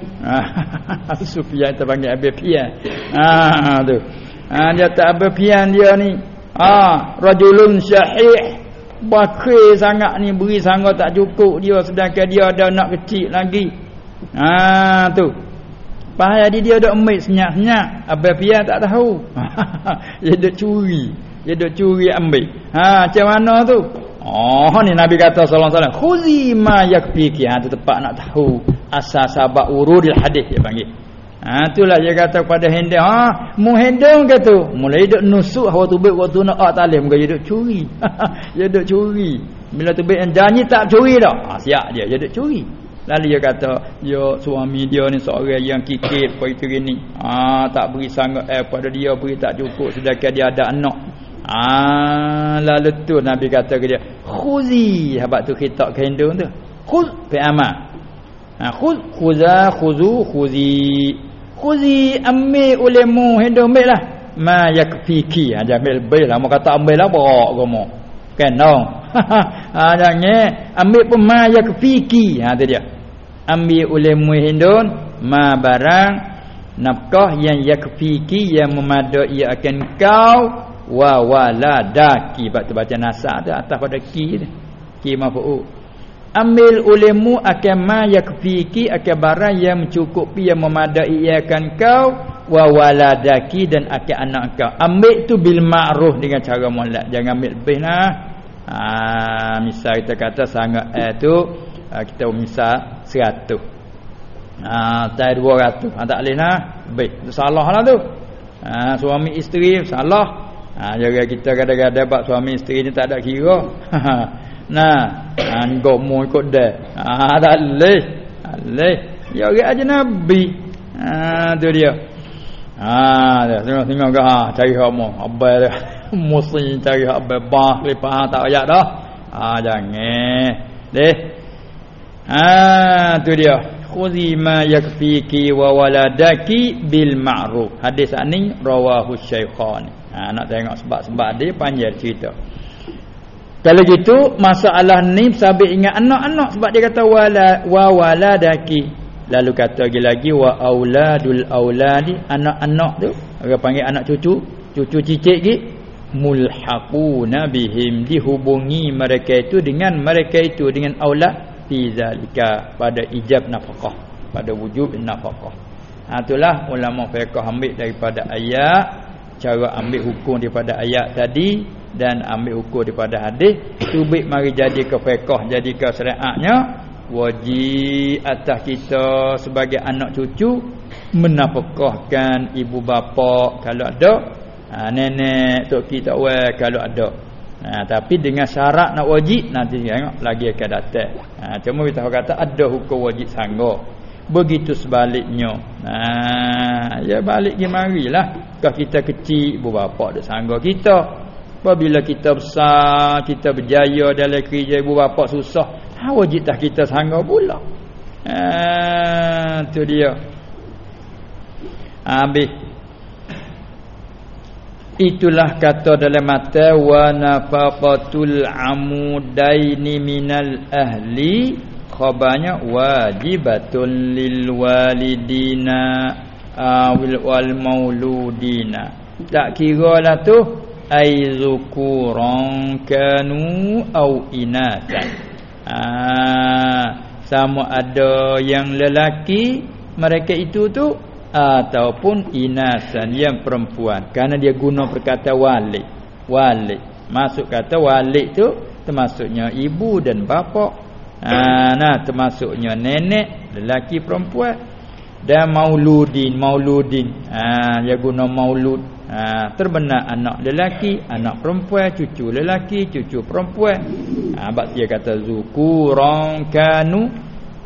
Ha, Sufyan kita panggil Abu Pian ha, tu ha, dia tak Abu Pian dia ni Ah, rajulun syahih bakir sangat ni beri sangat tak cukup dia sedangkan dia ada anak kecil lagi. Ha tu. Pahaya dia dia ada emit senyap-senyap. Abang Pia tak tahu. dia ada curi. Dia ada curi ambil. Ha macam mana tu? Oh ni Nabi kata sallallahu alaihi wasallam, "Khuzi ma yakfiki." Ha tu tepat nak tahu asas sabab urudil hadis dia panggil. Ha itulah dia kata kepada hendeng, ha mu hendeng ke tu? Mulai duk nusuk hawa tubik waktu nak ak talim ke dia duk curi. dia duk curi. Bila tubik yang janji tak curi dah. Ha siap dia dia duk curi. Lalu dia kata, "Ya suami dia ni seorang yang kikir pai itu gini. Ha tak beri sangat eh pada dia beri tak cukup sedangkan dia ada anak." Ah lalu tu Nabi kata ke dia, "Khuzi." Habaq tu khitab ke Hindu tu. Khuz fi amal. Ha khuz khuza khuzu khuzi. Khuzi ambil ulemu Hindu ambil lah. Ma yakfiki. Ha ambil lah. Mau kata ambil lah barak kamu. Kan dong. ha jangan ambil pun ma yakfiki. Ha tu dia. Ambil ulemu Hindu ma barang nafkah yang yakfiki yang memadai akan kau wa waladaki baca baca nasab tu atas pada ki ni ki mafu ambil ulemu akan ma yakfiki akan barang yang mencukupi yang memadai akan kau wa waladaki dan akan anak kau. Ambil tu bil ma'ruf dengan cara molek jangan ambil lebih nah ha, misal kita kata sangat eh tu ha, kita misal 100 ha tai 200 ha, tak boleh nah lebih salah lah tu. Ha, suami isteri salah. Ha jaga kita kadang-kadang bab suami isteri ni tak ada kira. nah, an gomo ikut dah. Ha tak leh. Leh. Ya orang aja nabi. Ha tu dia. Ha dah tengok-tengok ke ha cari hak mo. Abang dia. Mesti cari hak abang bah lepas tak ayat dah. Ha jangan. Deh. Ha tu dia. Khuzi ma yakfiki wa waladaki bil ma'ruf. Hadis ini rawahu Syaikhan ha, nak tengok sebab-sebab dia panjang cerita kalau gitu masalah ni sabit ingat anak-anak. Sebab dia kata wala wa waladaki. Lalu kata lagi-lagi wa auladul auladi. Anak-anak tu orang panggil anak cucu cucu cicit gi mulhaquna bihim. Dihubungi mereka itu dengan mereka itu dengan aulad. Fi zalika pada ijab nafkah pada wujub nafkah. Ha, itulah ulama fiqh ambil daripada ayat cara ambil hukum daripada ayat tadi dan ambil hukum daripada hadis tubik mari jadi ke fiqh jadi ke syariatnya wajib atas kita sebagai anak cucu menafkahkan ibu bapa kalau ada ha, nenek tok kita wa kalau ada. Ha, tapi dengan syarat nak wajib nanti tengok lagi akan datang. Ha, cuma kita kata ada hukum wajib sanggup. Begitu sebaliknya. Nah ya balik ke marilah. Kalau kita kecil ibu bapa dak sangga kita apabila kita besar kita berjaya dalam kerja ibu bapa susah ha wajib tak kita sangga pula. Ah tu dia. Habis. Itulah kata dalam mata wa nafaqatul amudaini minal ahli. Khabarnya wajibatun lil walidina awil wal mauludina. Tak kira lah tu ai zukuran kanu au inatan ah sama ada yang lelaki mereka itu tu ataupun inasan yang perempuan. Kerana dia guna perkata wali wali masuk kata wali tu termasuknya ibu dan bapa. Ha, nah termasuknya nenek lelaki perempuan. Dan mauludin. Mauludin. Ha, dia guna maulud ha, terbenar anak lelaki anak perempuan cucu lelaki cucu perempuan. Ha, bab dia kata zukuran kanu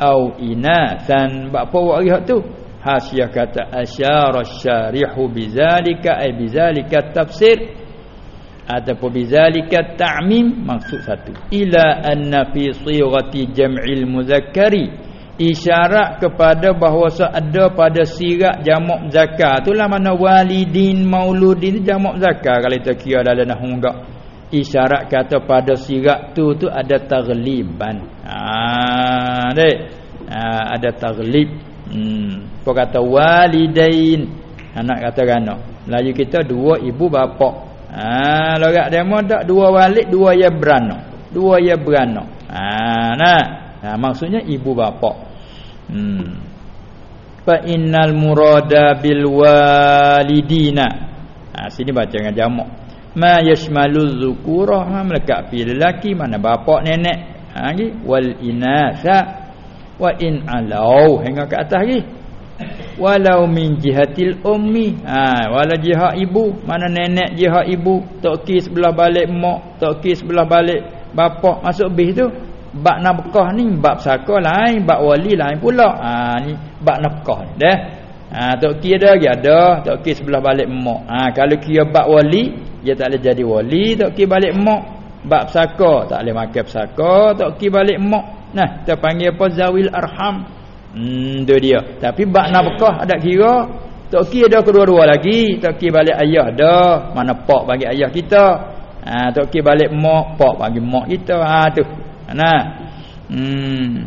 au inasan bab apa wari hak tu? Hasiah kata asyara syarihu bizalika ay bizalika tafsir. Ataupun bizalika ta'mim maksud satu. Ila anna fi sighati jam'il muzakkari isyarat kepada bahawa ada pada sirat jamak zakar itulah mana walidin mauludin jamak zakar kalau kita kira dalam nahwu enggak. Isyarat kata pada sirat tu tu ada tagliban ha dek. Ha, ada taglib hmm. Apa kata walidain? Anak kata kan Melayu kita dua ibu bapa. Ha lorak demo tak? Dua walik dua ya berano. Dua ya berano. Ha nah. Ha maksudnya ibu bapa. Hmm. Fa innal murada bil walidina. Ha sini baca dengan jamak. Ma yashmalu dzukura ha melekat fi lelaki mana bapa nenek. Ha ni wal inasa wa in alau hingga ke atas lagi walau min jihatil ummi ha wala jihad ibu mana nenek jihad ibu tok sebelah balik mak tok sebelah balik bapa masuk bis tu bab nafkah ni bab saka lain bab wali lain pula. Ha ni bab nafkah dah ha tok ki ada ada. Tok ki sebelah balik mak. Ha kalau kira bab wali dia tak boleh jadi wali tak ki balik mak. Bab saka tak boleh makan saka tak ki balik mak. Nah kita panggil apa? Zawil arham. Hmm tu dia. Tapi bab nafkah ada kira tak ki ada kedua-dua lagi. Tak ki balik ayah dah mana pak bagi ayah kita? Ha tak ki balik mak pak bagi mak kita. Ha tu nah. Hmm.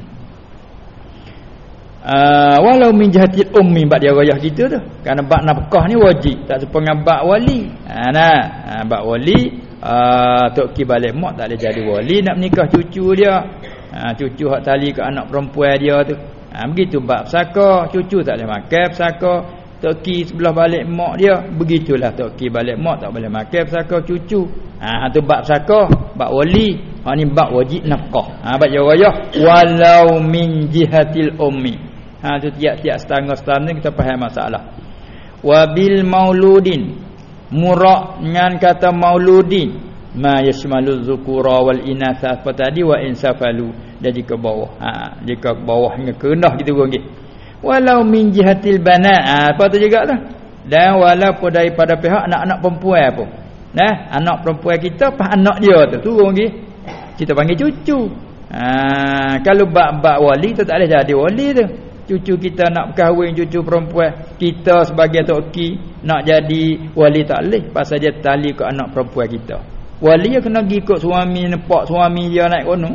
Uh, walau min jahatil ummi bak dia rayah kita tu. Kerana bak nafkah ni wajib. Tak sepengang bak wali. Ha nah. Ha, bak wali uh, tok ki balik mak tak boleh jadi wali nak menikah cucu dia. Ha, cucu hak tali ke anak perempuan dia tu. Ha, begitu bak saka cucu tak boleh makan saka tok ki sebelah balik mak dia begitulah tok ki balik mak tak boleh makan saka cucu ha tu bak saka bak wali. Ha ni bak wajib nafkah. Ha bak dia rayah walau min jihatil ummi. Ha tu tiap-tiap setengah-setengah kita faham masalah. Wabil mauludin. Murak dengan kata mauludin. Ma yashmalu dzukura wal inatha. Apa tadi? Wa insafalu. Jadi ke bawah. Ha jika ke bawah hingga ke rendah gitu gong Walau min jihatil banat ha, apa tu juga tu. Dan walaupun daripada pihak anak-anak perempuan pun. Nah, anak perempuan kita pas anak dia tu? Turun lagi. Kita panggil cucu. Ha, kalau bab-bab wali tu tak boleh jadi wali tu. Cucu kita nak kahwin cucu perempuan kita sebagai toki nak jadi wali tak leh pasal dia tali ke anak perempuan kita. Wali dia kena pergi ikut suami nepak suami dia naik kono.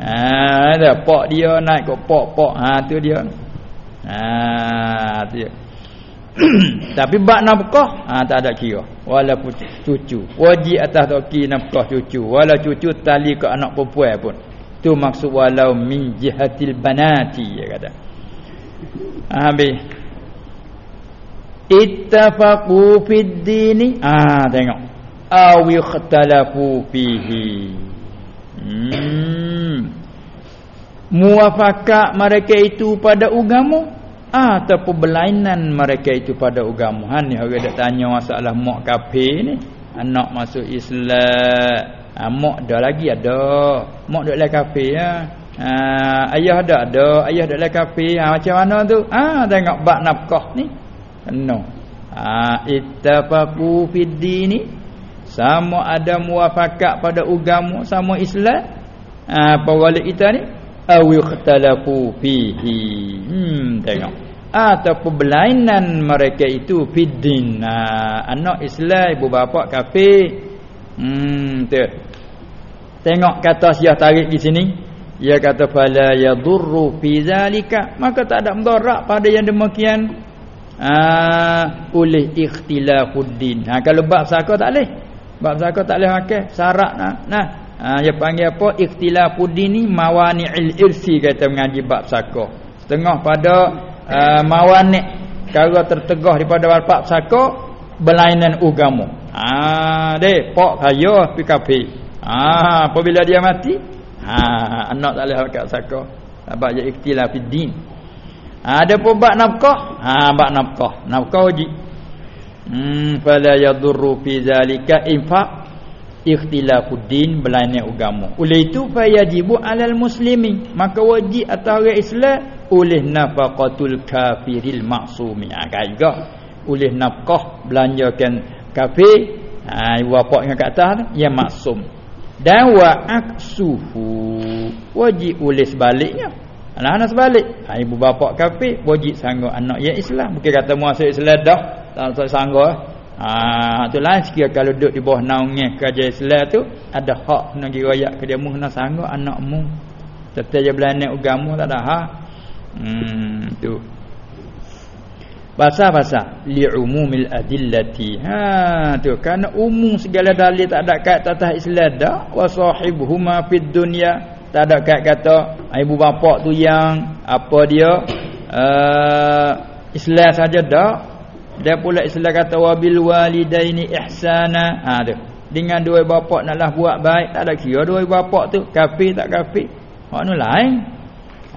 Ha ada pak dia naik ke pak-pak ha tu dia. Ha tu dia tapi bak nafkah ha, tak ada kira. Walaupun cucu. Wajib atas toki nafkah cucu. Walau cucu tali ke anak perempuan pun. Tu maksud walau min jihatil banati dia kata. Habis. Ittafaqu fid dini. Ah tengok. Aw ikhtalafu fihi. Hmm. Muafakat mereka itu pada agama ataupun berlainan mereka itu pada agama han ni orang dak tanya masalah mak kafir ni anak masuk Islam ah mak dah lagi ada mak dak lagi kafir ya Ha, ayah ada ada, ayah ada lagi kafir. Ha, macam mana tu? Ha, tengok bab nafkah ni. Kena. Ha, ittafaqu fid dini. Sama ada muafakat pada agama sama Islam. Ha, apa kita ni? Aw ikhtalafu fihi. Hmm, tengok. Ataupun berlainan mereka itu fiddin. Ha, anak Islam, ibu bapa kafir. Hmm, tu. Tengok kata siah tarik di sini. Ia kata fala yadurru fi zalika maka tak ada mudarat pada yang demikian ah oleh ikhtilafuddin. Ha kalau bab saka tak leh. Bab saka tak leh makan syarat nah. Nah, ha dia panggil apa ikhtilafuddin ni mawani'il irsi kata mengaji bab saka. Setengah pada uh, mawani' kalau tertegah daripada bab saka berlainan agama. Ah deh pak kaya pi kafir. Ah apabila dia mati Ha anak tak boleh harkat saka. Sebab dia ikhtilaf fi din. Ha ada pun bab nafkah. Ha bab nafkah. Nafkah wajib. Hmm fala yadurru fi zalika infaq ikhtilafud din belanya agama. Oleh itu fayajibu alal muslimi. Maka wajib atas orang Islam oleh nafaqatul kafiril maksumi. Ha juga. Oleh nafkah belanjakan kafir. Ha ibu yang kat atas tu yang maksum dan wa aksuhu wajib oleh sebaliknya anak-anak sebalik ha, ibu bapa kafir wajib sanggup anak yang Islam bukan kata masuk Islam dah tak sanggup ha tu lain sekira kalau duduk di bawah naungnya kerja Islam tu ada hak nak dirayak ke dia mu nak sanggup anakmu tetap je belanak agama tak ada ha hmm tu Pasal-pasal li'umumil adillati. Ha tu kerana umum segala dalil tak ada kat atas Islam dah wa sahibuhuma fid dunya. Tak ada kat kata ibu bapa tu yang apa dia uh, Islam saja dah. Dia pula Islam kata wabil walidaini ihsana. Ha tu. Dengan dua bapa naklah buat baik, tak ada kira dua bapa tu kafir tak kafir. Makna lain.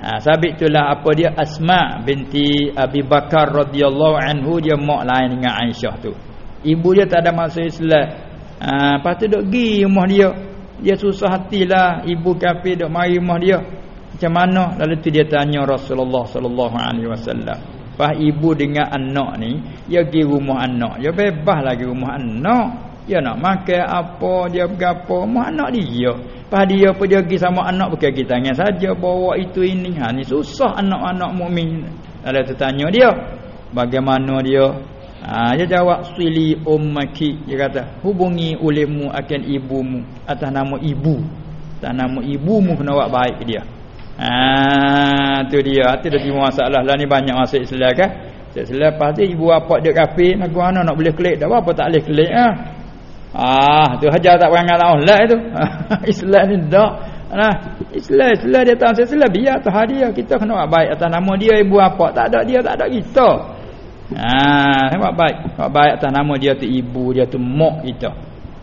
Ha, sabit itulah apa dia Asma binti Abi Bakar radhiyallahu anhu dia mak lain dengan Aisyah tu. Ibu dia tak ada masuk Islam. Ha, lepas tu duk pergi rumah dia. Dia susah hatilah ibu kafir duk mari rumah dia. Macam mana? Lalu tu dia tanya Rasulullah sallallahu alaihi wasallam. Pas ibu dengan anak ni, dia pergi rumah anak. Dia bebas lagi rumah anak. dia nak makan apa dia berapa mak anak dia pas dia apa dia pergi sama anak bukan kita tangan saja bawa itu ini. Ha ni susah anak-anak mukmin. Ada tertanya dia. Bagaimana dia? Ha dia jawab sili ummaki dia kata. Hubungi ulemu akan ibumu atas nama ibu. Atas nama ibumu kena buat baik dia Ah tu dia hati dah timbul masalah lah ni banyak masuk Islam kan. Selepas tu ibu apa dia kafir nak guna nak boleh klik dah apa tak boleh klik ah. Ah tu hajar tak perangai tahu lah itu. Islam ni dak. Nah, Islam Islam dia tahu Islam biar tu hadiah kita kena buat baik atas nama dia ibu apa tak ada dia tak ada kita. Ah, buat baik. Buat baik atas nama dia tu ibu dia tu mak kita.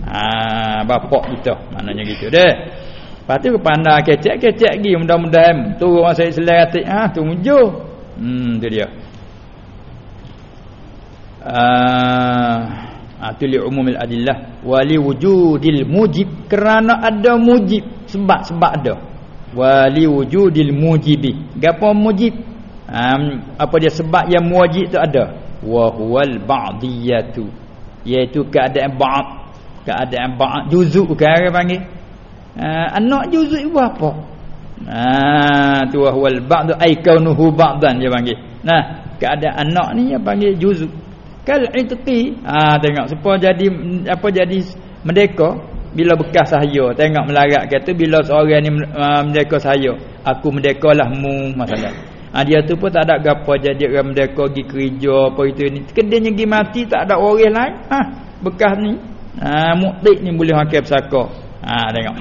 Ah, bapak kita. Maknanya gitu deh. Lepas tu pandai kecek-kecek lagi mudah-mudahan turun masa Islam kata ah tu muncul. Hmm tu dia. Ah uh, tu li umumil adillah wali wujudil mujib kerana ada mujib sebab-sebab ada. Wali wujudil mujibi. Gapo mujib? Um, apa dia sebab yang mujib tu ada? Wa huwal ba'diyatu. Iaitu keadaan ba'd. Keadaan ba'd juzuk orang panggil. Uh, anak juzuk ibu apa? Ah tu wal ba'd ai kaunuhu ba'dan dia panggil. Nah, keadaan anak ni dia panggil juzuk. Kal itqi, ah tengok supaya jadi apa jadi merdeka bila bekas saya tengok melarat kata bila seorang ni uh, merdeka saya aku merdekalah mu masalah ha, dia tu pun tak ada gapo jadi orang merdeka pergi kerja apa itu ni kedenya pergi mati tak ada orang lain ha, bekas ni ha, muktik ni boleh pakai pesaka ha, tengok.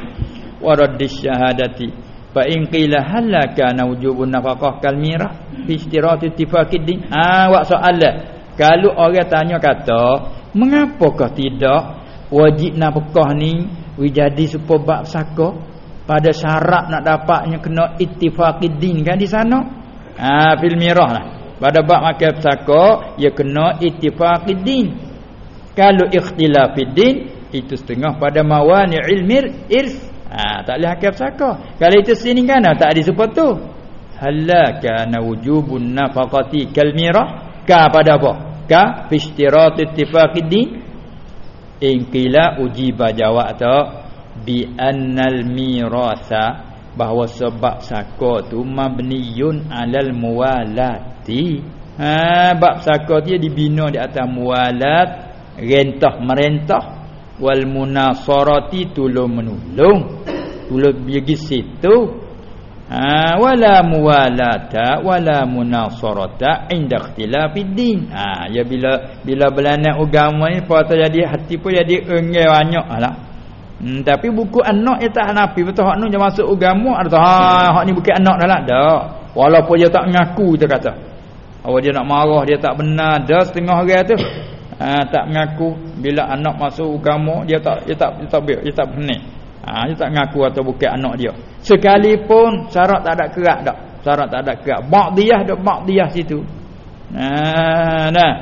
Waraddish syahadati. Fa in qila halaka nawjubun nafaqah kal mirah fi istirat ittifaqid din. Ah wa soalan. Kalau orang tanya kata mengapakah tidak wajib nafkah ni jadi supaya bab saka? Pada syarat nak dapatnya kena ittifaqid din kan di sana? Ah fil mirah lah. Pada bab makan saka ya kena ittifaqid din. Kalau ikhtilafid din itu setengah pada mawani ilmir irs Ha, tak boleh hakam saka. Kalau itu sini kan tak ada sebut tu. Halaka na wujubun nafaqati kal mirah ka pada apa? Ka fi istirat ittifaqid din. In qila ujiba jawab tu bi annal mirasa bahawa sebab saka tu mabniyun alal muwalati. Ha bab saka dia dibina di atas muwalat rentah merentah wal munasarati tolong menolong. Tolong pergi situ. Ha wala muwalata wala munasarata inda ikhtilafid din. Ha ya bila bila belanak agama ni apa jadi hati pun jadi engai banyak lah hmm, tapi buku anak dia tak nafi betul hak dia masuk agama ada ha hak ni bukan anak dah lah. Dak walaupun dia tak mengaku dia kata. Awak dia nak marah dia tak benar. Dah setengah orang tu ha, tak mengaku. Bila anak masuk agama dia tak dia tak dia tak dia tak benar ha, dia tak mengaku atau bukan anak dia. Sekalipun syarat tak ada kerak dak. Syarat tak ada kerak. Ba'diyah dak ba'diyah situ. Ha nah.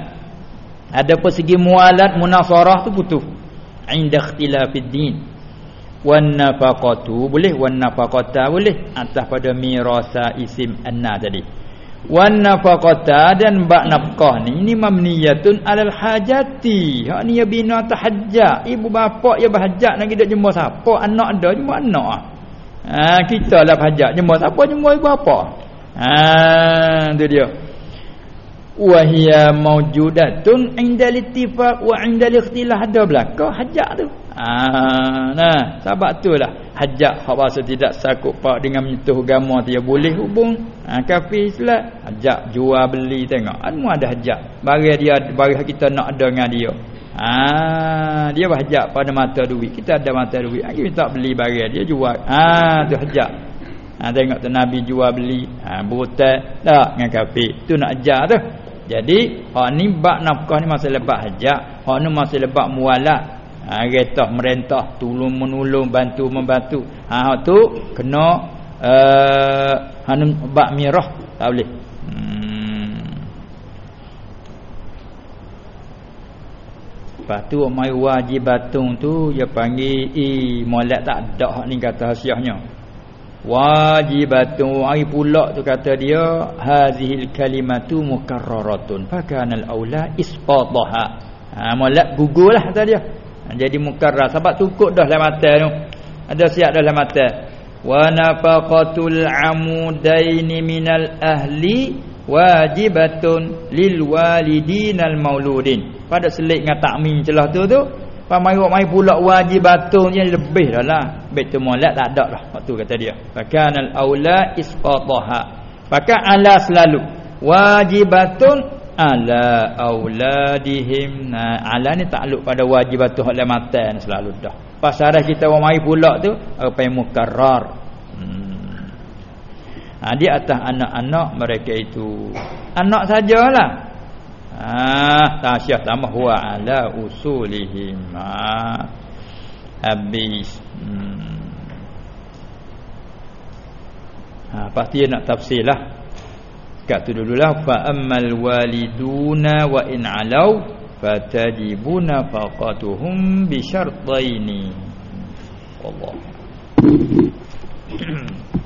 Ada persegi mualat munasarah tu putus. Inda ikhtilafid din. Wan nafaqatu boleh wan nafaqata boleh. Atas pada mirasa isim anna tadi wan nafaqata dan bak nafkah ni ini mamniyatun alal hajati. Hak ni ya bina tahajjat. Ibu bapa ya bahajat nak kita jemur siapa? Anak ada jemur anak. Ah ha, kita lah bahajat jemur siapa? Jemur ibu bapa. Ha tu dia wa hiya mawjudatun inda littifaq wa inda ikhtilaf ada belaka hajat tu Ah, nah, sebab itulah hajat hak bahasa tidak sakut pak dengan menyentuh agama tu ya boleh hubung. Ha, kafir Islam hajat jual beli tengok. Anu ada hajat. Bagi dia bagi kita nak ada dengan dia. Ah, dia hajat pada mata duit. Kita ada mata duit. Kita minta beli bagi dia jual. Ah, tu hajat. Ha, tengok tu Nabi jual beli. Ha, butai tak dengan kafir. Tu nak hajat tu. Jadi, hak ni bab nafkah ni masih lebat hajat. Hak ni masih lebat mualat ha, Retah merentah Tolong menolong Bantu membantu ha, tu Kena uh, Hanum bak mirah Tak boleh hmm. Lepas tu Mai wajib batung tu Dia panggil Eh Molek tak ada Ni kata hasiahnya Wajibatun Hari pula tu kata dia Hazihil kalimatu mukarraratun Fakanal awla isqadaha ha, Molek gugur lah kata dia. Jadi mukarrar. Sebab cukup dah dalam mata tu. Ada siap dalam mata. Wa nafaqatul amudaini minal ahli wajibatun lil walidinal mauludin. Pada selit dengan takmin celah tu tu pamayu mai pula wajibatun yang lebih dah lah. Betul molek tak ada lah. Waktu kata dia. Fakanal aula isqataha. Maka ala selalu. Wajibatun ala auladihim nah ala ni takluk pada wajibatun hak mata selalu dah. Pasarah kita mai pula tu apa yang mukarrar. Ha, di atas anak-anak mereka itu. Anak sajalah ah ha, tasyah tambah wa ala usulihim. Ha, habis. Hmm. ha, pasti nak tafsir lah. Kat tu dululah. Fa ammal waliduna wa in alau fatajibuna faqatuhum bi syartaini. Allah